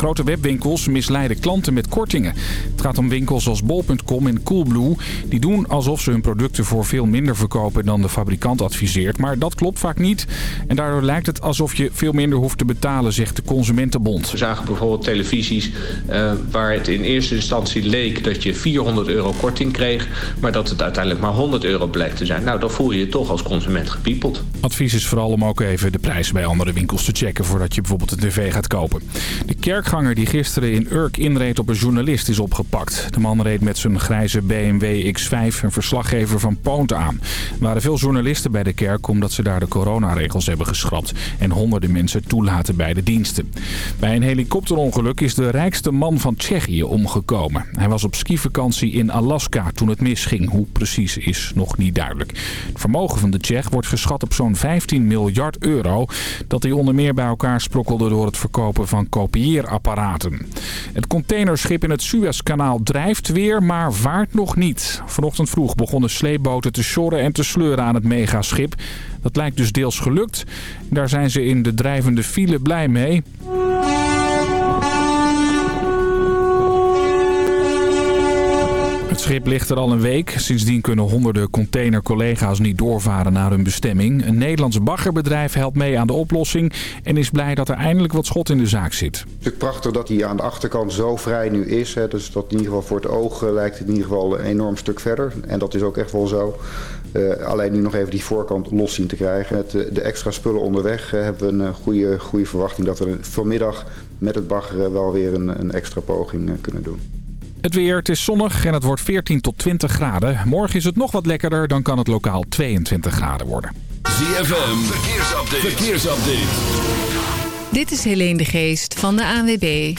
Grote webwinkels misleiden klanten met kortingen. Het gaat om winkels als bol.com en Coolblue. Die doen alsof ze hun producten voor veel minder verkopen dan de fabrikant adviseert. Maar dat klopt vaak niet. En daardoor lijkt het alsof je veel minder hoeft te betalen, zegt de Consumentenbond. We zagen bijvoorbeeld televisies uh, waar het in eerste instantie leek dat je 400 euro korting kreeg. Maar dat het uiteindelijk maar 100 euro blijkt te zijn. Nou, dan voel je je toch als consument gepiepeld. Advies is vooral om ook even de prijzen bij andere winkels te checken voordat je bijvoorbeeld een tv gaat kopen. De kerk kerkganger die gisteren in Urk inreed op een journalist is opgepakt. De man reed met zijn grijze BMW X5 een verslaggever van Poont aan. Er waren veel journalisten bij de kerk omdat ze daar de coronaregels hebben geschrapt. En honderden mensen toelaten bij de diensten. Bij een helikopterongeluk is de rijkste man van Tsjechië omgekomen. Hij was op skivakantie in Alaska toen het misging. Hoe precies is nog niet duidelijk. Het vermogen van de Tsjech wordt geschat op zo'n 15 miljard euro. Dat hij onder meer bij elkaar sprokkelde door het verkopen van kopieerapparaten het containerschip in het Suezkanaal drijft weer, maar vaart nog niet. Vanochtend vroeg begonnen sleepboten te sjorren en te sleuren aan het megaschip. Dat lijkt dus deels gelukt. Daar zijn ze in de drijvende file blij mee. Het schip ligt er al een week. Sindsdien kunnen honderden containercollega's niet doorvaren naar hun bestemming. Een Nederlands baggerbedrijf helpt mee aan de oplossing... en is blij dat er eindelijk wat schot in de zaak zit. Het is natuurlijk prachtig dat hij aan de achterkant zo vrij nu is. Hè. Dus dat in ieder geval voor het oog eh, lijkt het in ieder geval een enorm stuk verder. En dat is ook echt wel zo. Uh, alleen nu nog even die voorkant los zien te krijgen. Met de, extra spullen onderweg hebben we een goede, goede verwachting... dat we vanmiddag met het baggeren wel weer een, een extra poging kunnen doen. Het weer, het is zonnig en het wordt 14 tot 20 graden. Morgen is het nog wat lekkerder, dan kan het lokaal 22 graden worden. ZFM, verkeersupdate. verkeersupdate. Dit is Helene de Geest van de ANWB.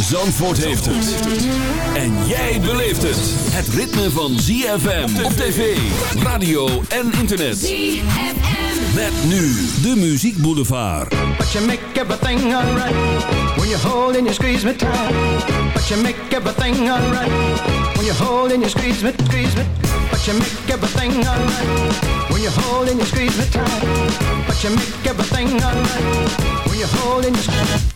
Zandvoort heeft het. En jij beleeft het. Het ritme van ZFM op tv, radio en internet. ZFM. Met nu de Muziek Boulevard. But you make everything alright. When you hold and you squeeze me tight. But you make everything alright. When you hold and you squeeze me, squeeze me. But you make everything alright. When you hold and you squeeze me tight. But you make everything alright. When you hold and you squeeze me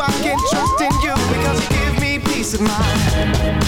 I can trust in you because you give me peace of mind.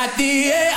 Like the air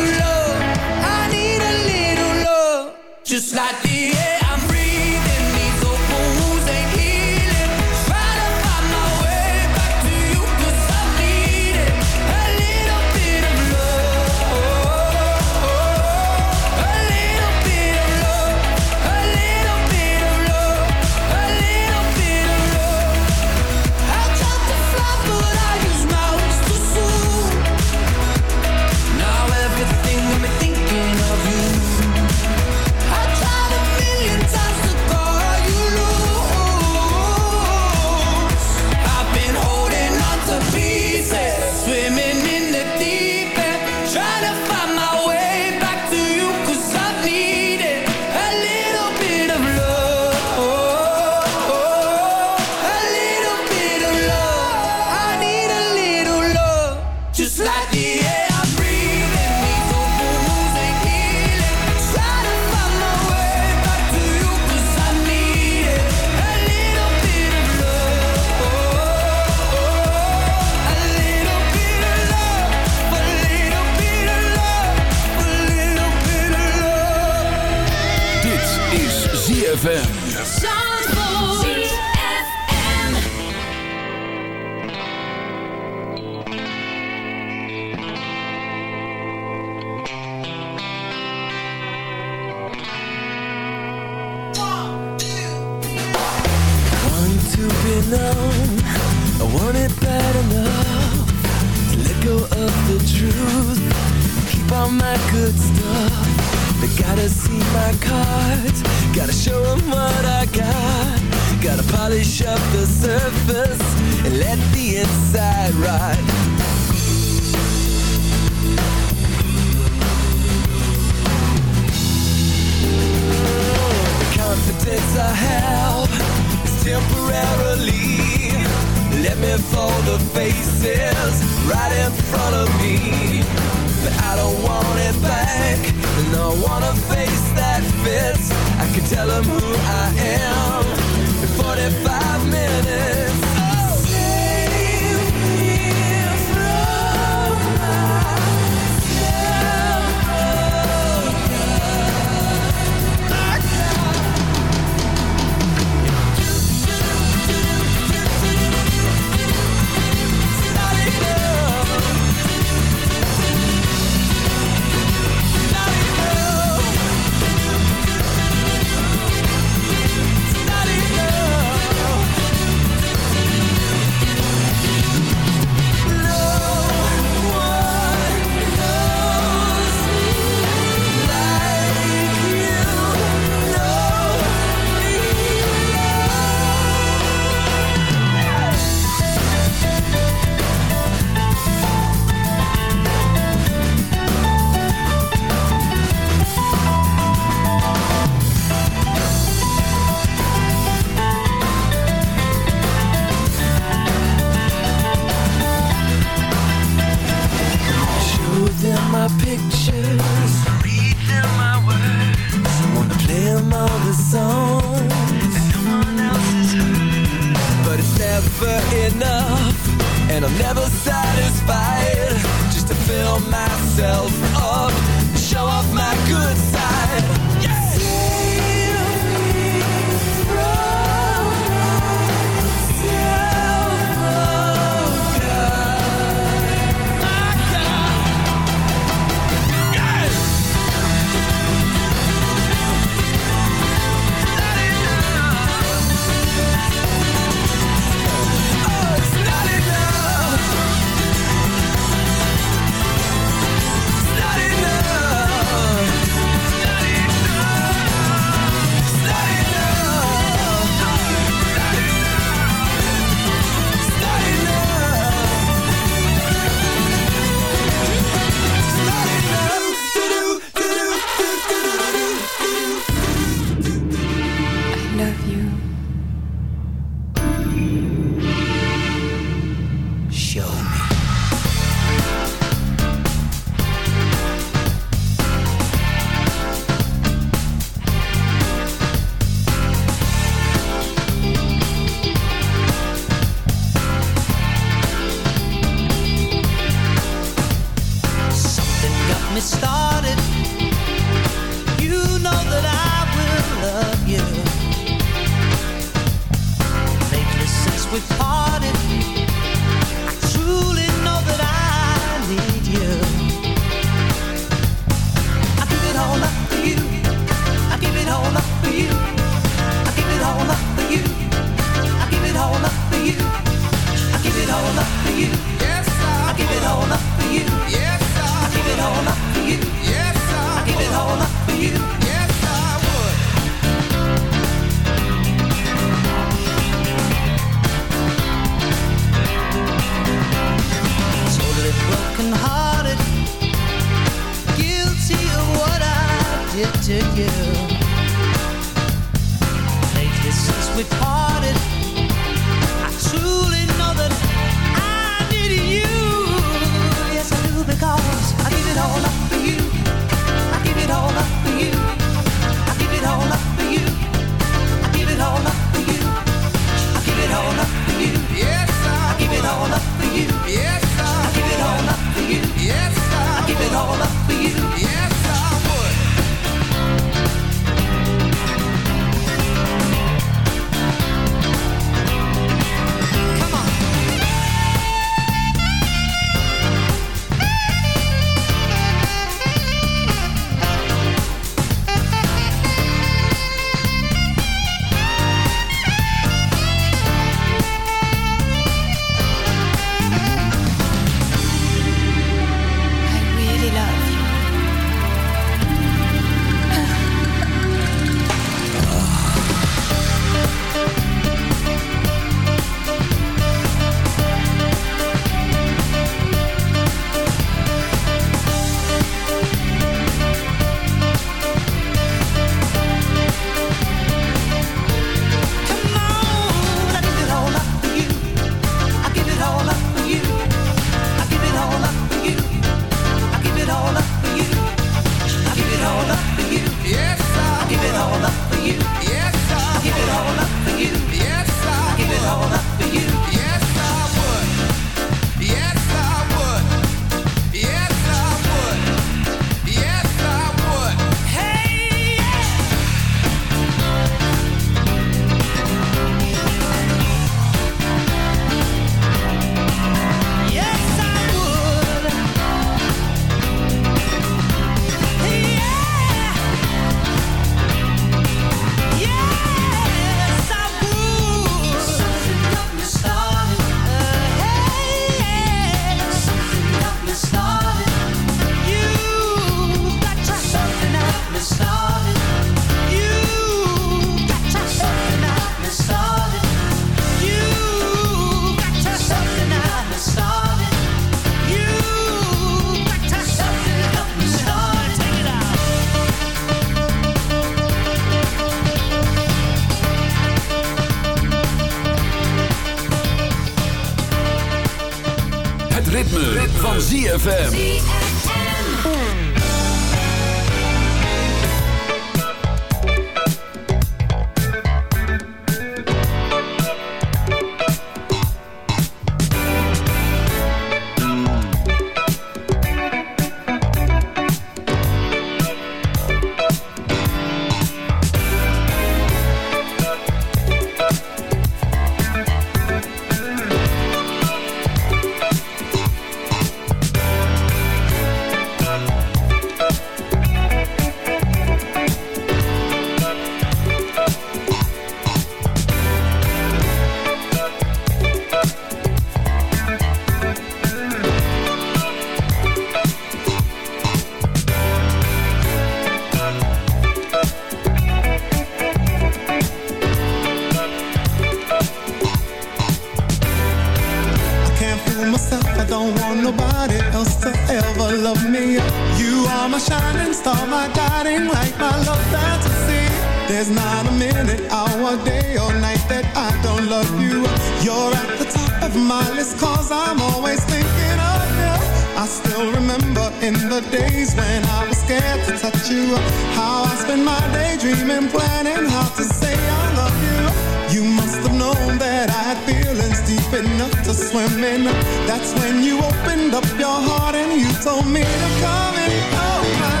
I still remember in the days when I was scared to touch you. How I spent my day dreaming, planning how to say I love you. You must have known that I had feelings deep enough to swim in. That's when you opened up your heart and you told me to come in. Oh, my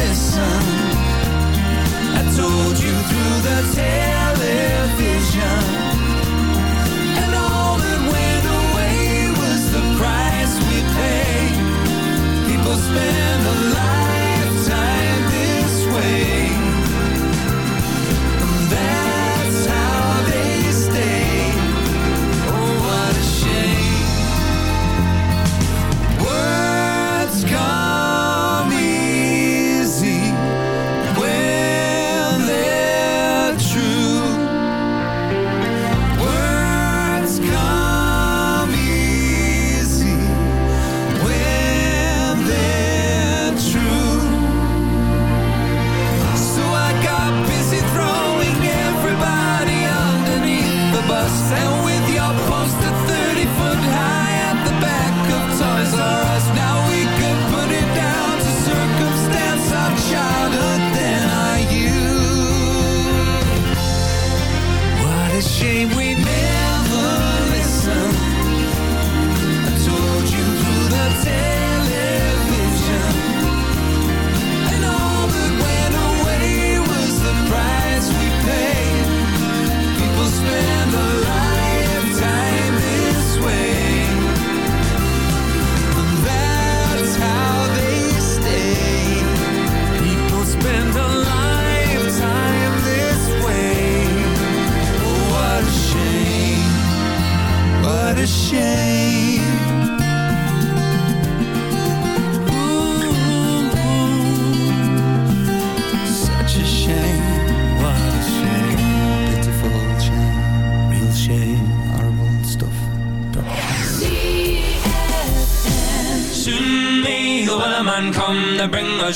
listened. I told you through the television. And all that went away was the price we paid. People spend a lifetime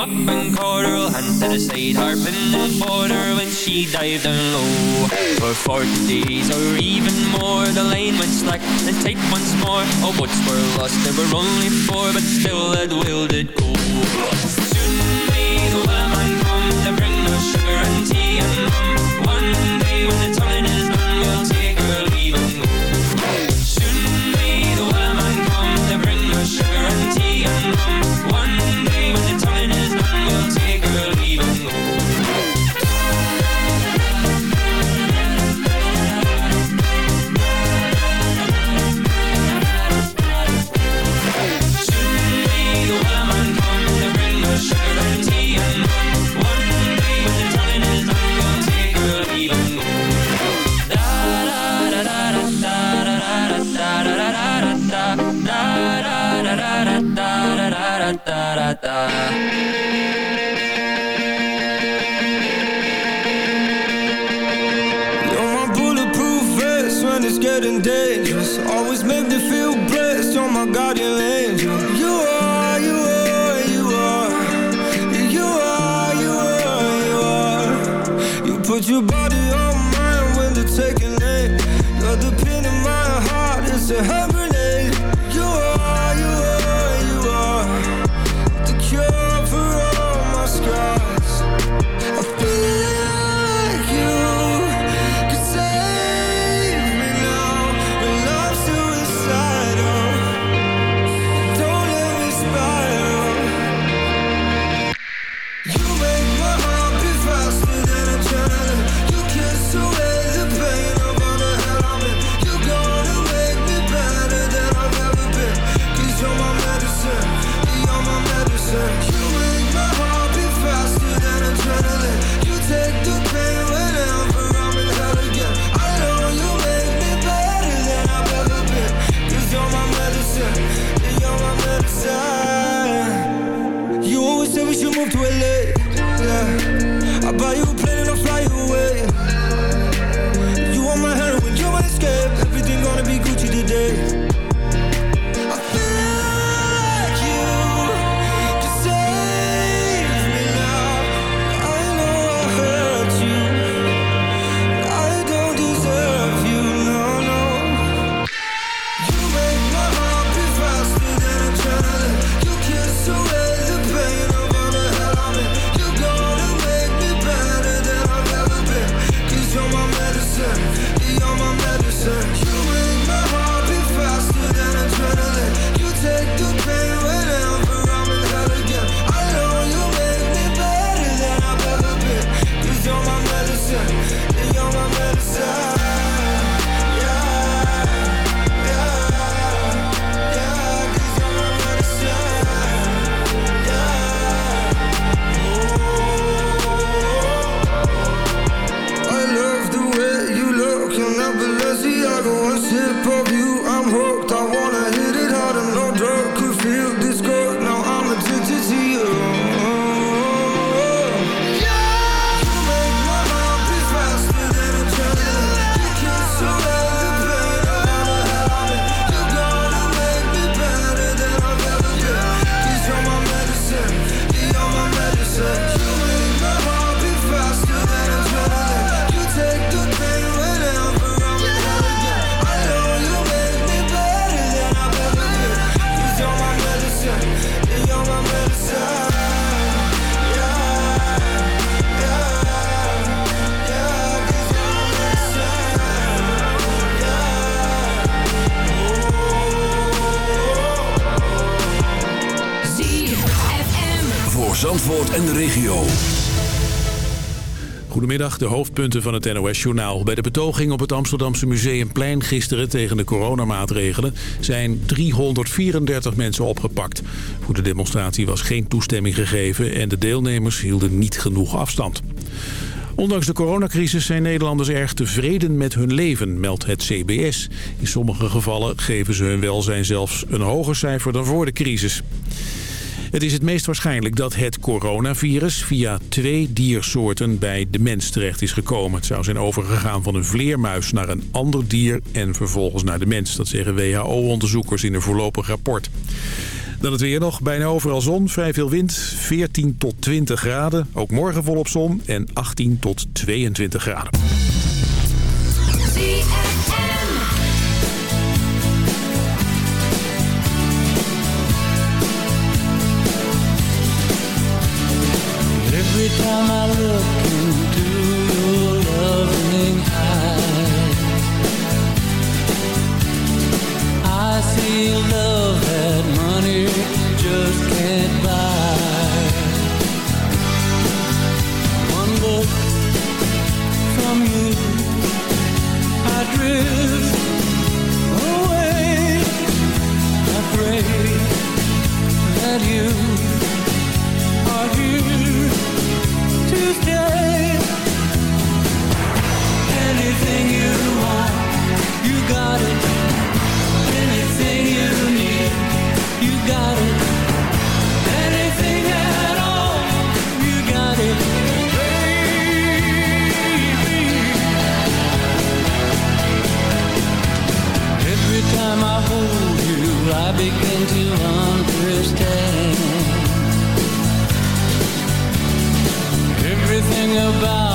up and caught her hand to the side Harping and border when she dived down low. For 40 days or even more The lane went slack and tight once more. Our boats were lost, there were only four But still that will did go. when it's getting dangerous. Always make me feel blessed, you're my guardian angel. You are, you are, you are. You are, you are, you are. You put your de hoofdpunten van het NOS-journaal. Bij de betoging op het Amsterdamse Museumplein gisteren tegen de coronamaatregelen... zijn 334 mensen opgepakt. Voor de demonstratie was geen toestemming gegeven... en de deelnemers hielden niet genoeg afstand. Ondanks de coronacrisis zijn Nederlanders erg tevreden met hun leven, meldt het CBS. In sommige gevallen geven ze hun welzijn zelfs een hoger cijfer dan voor de crisis. Het is het meest waarschijnlijk dat het coronavirus via twee diersoorten bij de mens terecht is gekomen. Het zou zijn overgegaan van een vleermuis naar een ander dier en vervolgens naar de mens. Dat zeggen WHO-onderzoekers in een voorlopig rapport. Dan het weer nog. Bijna overal zon, vrij veel wind. 14 tot 20 graden. Ook morgen volop zon en 18 tot 22 graden. I about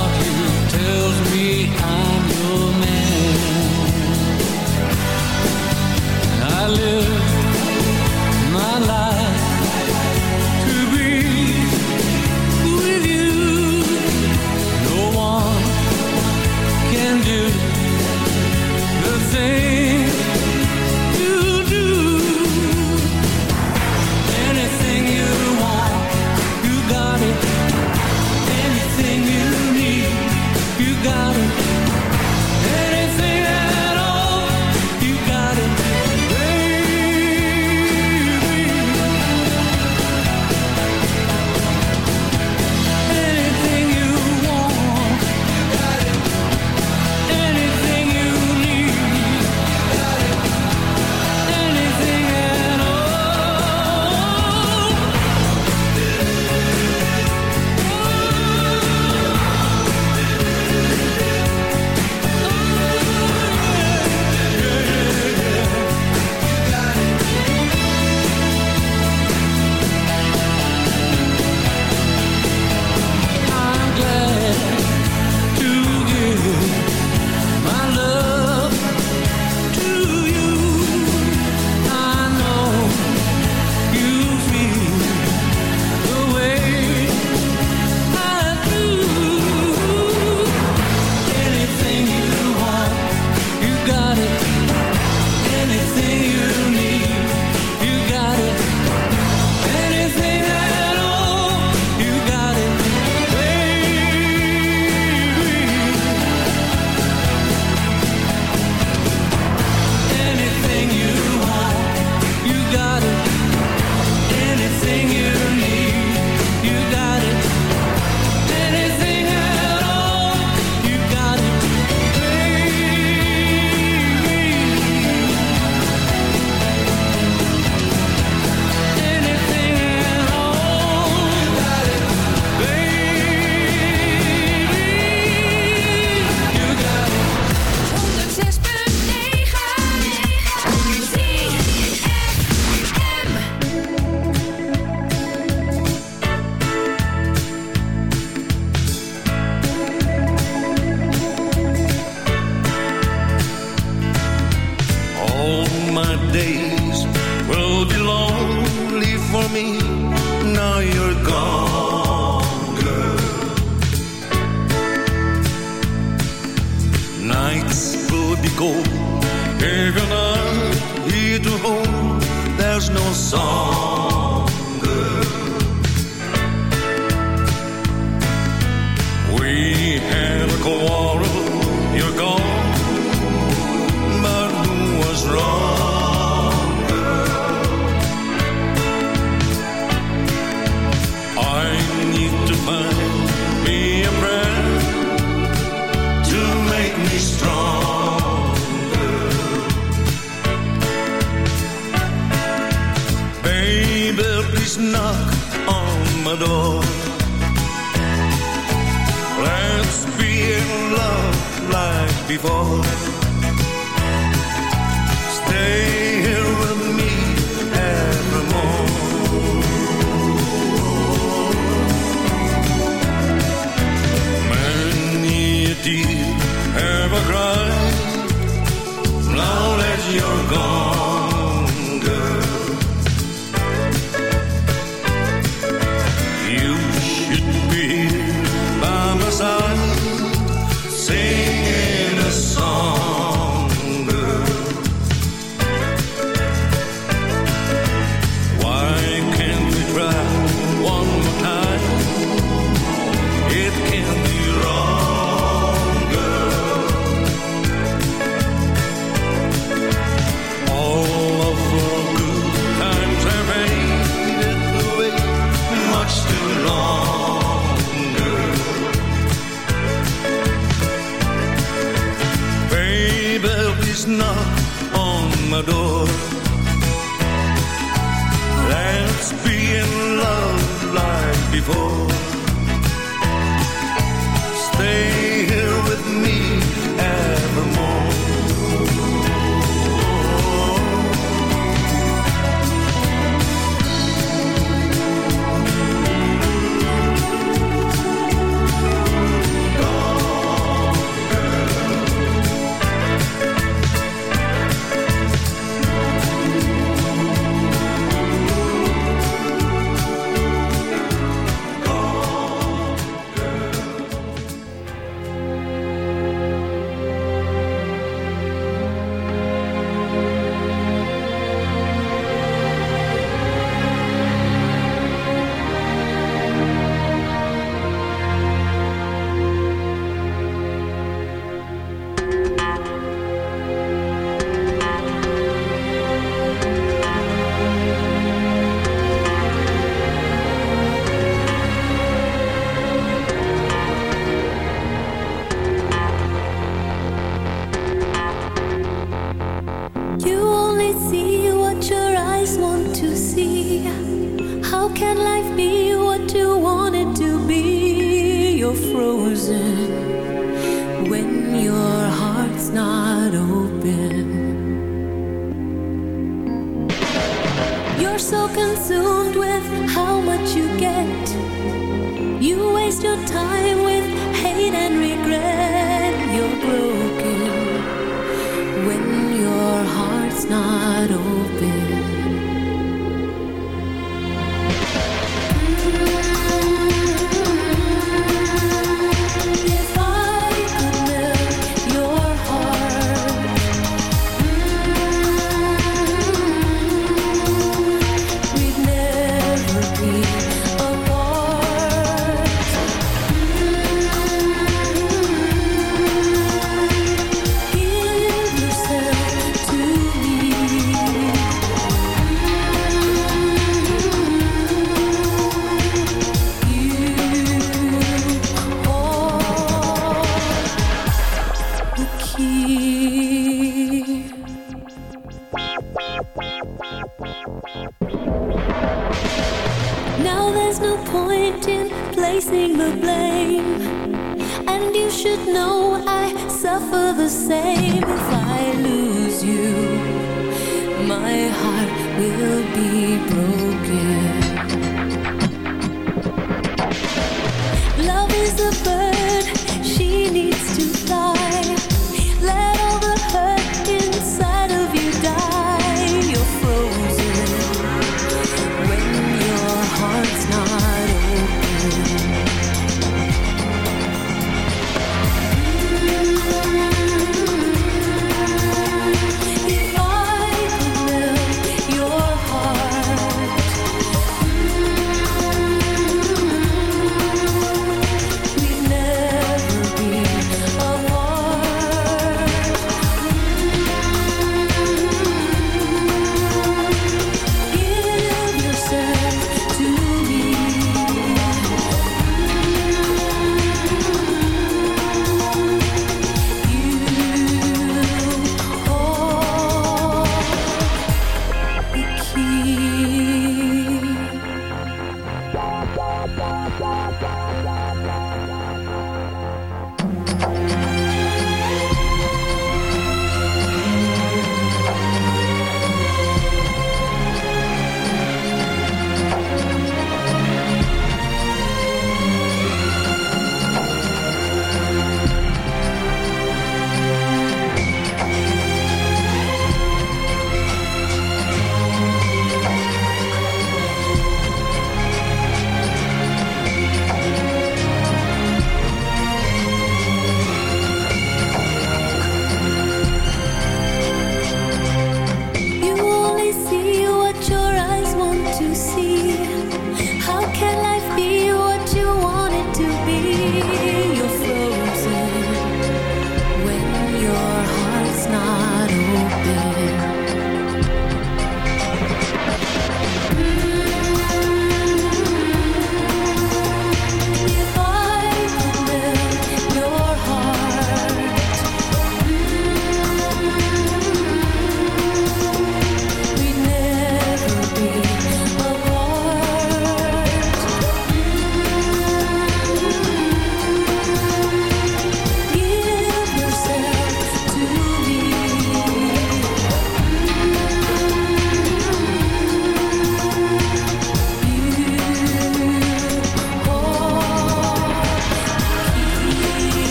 so consumed with how much you get. You waste your time with hate and regret.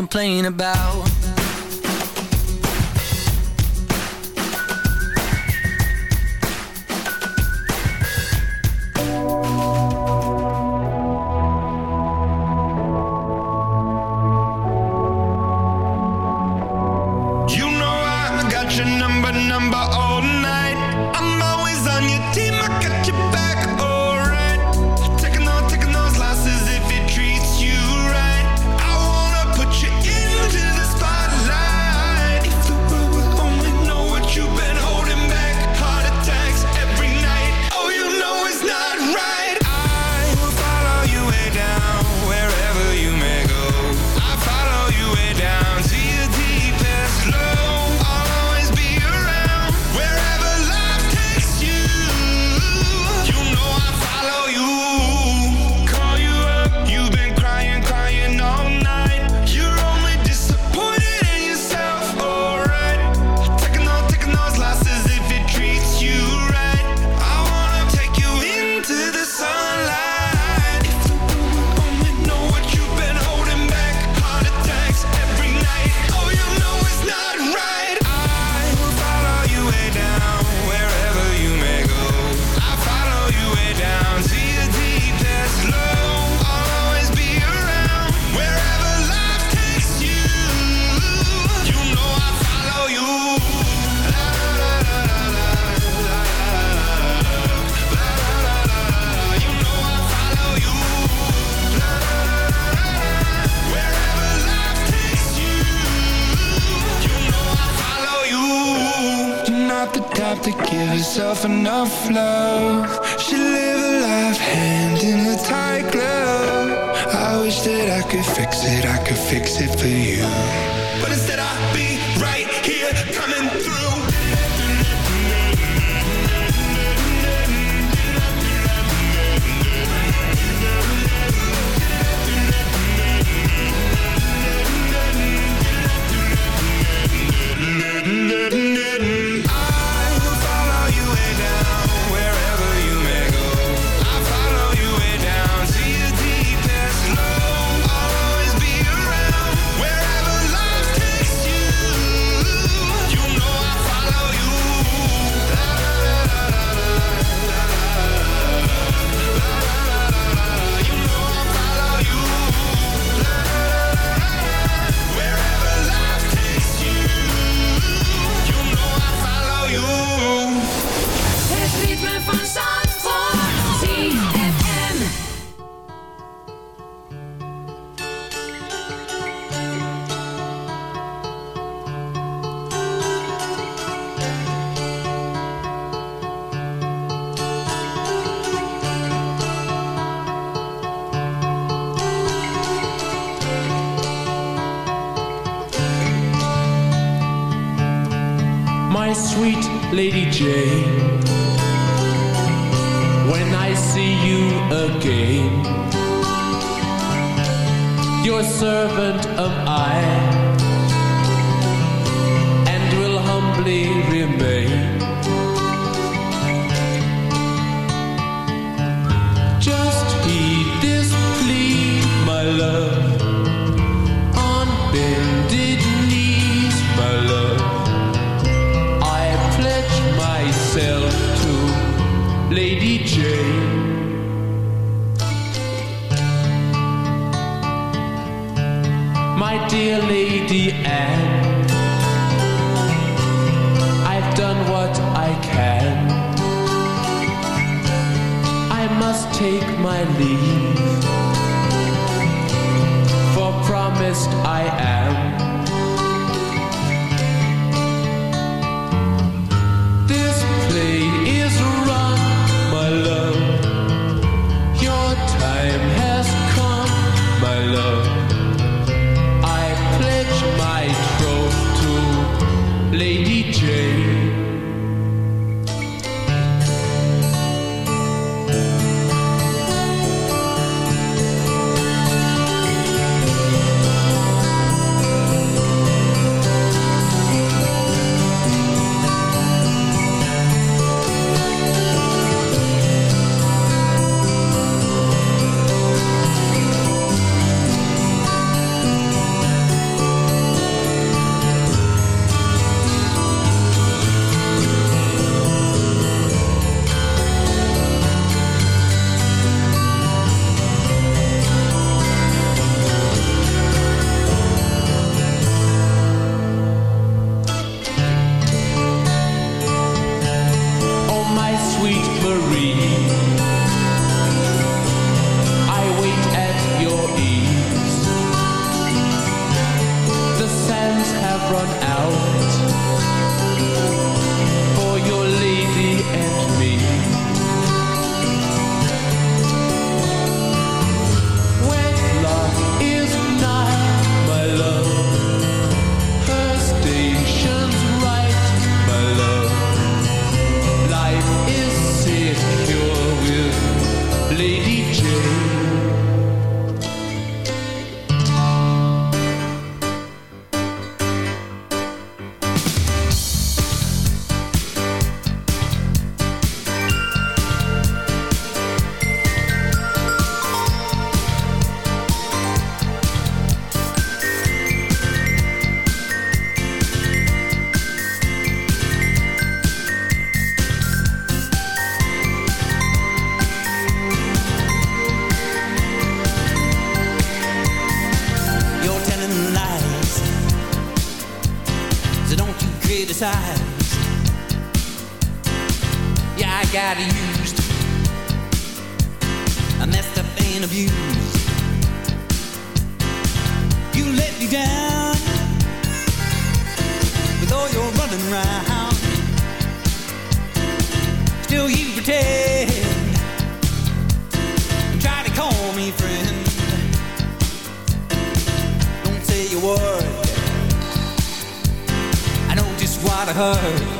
complain about. Got used, I messed up and abused. You let me down with all your running around. still you pretend. Try to call me friend. Don't say a word. I know just what I heard.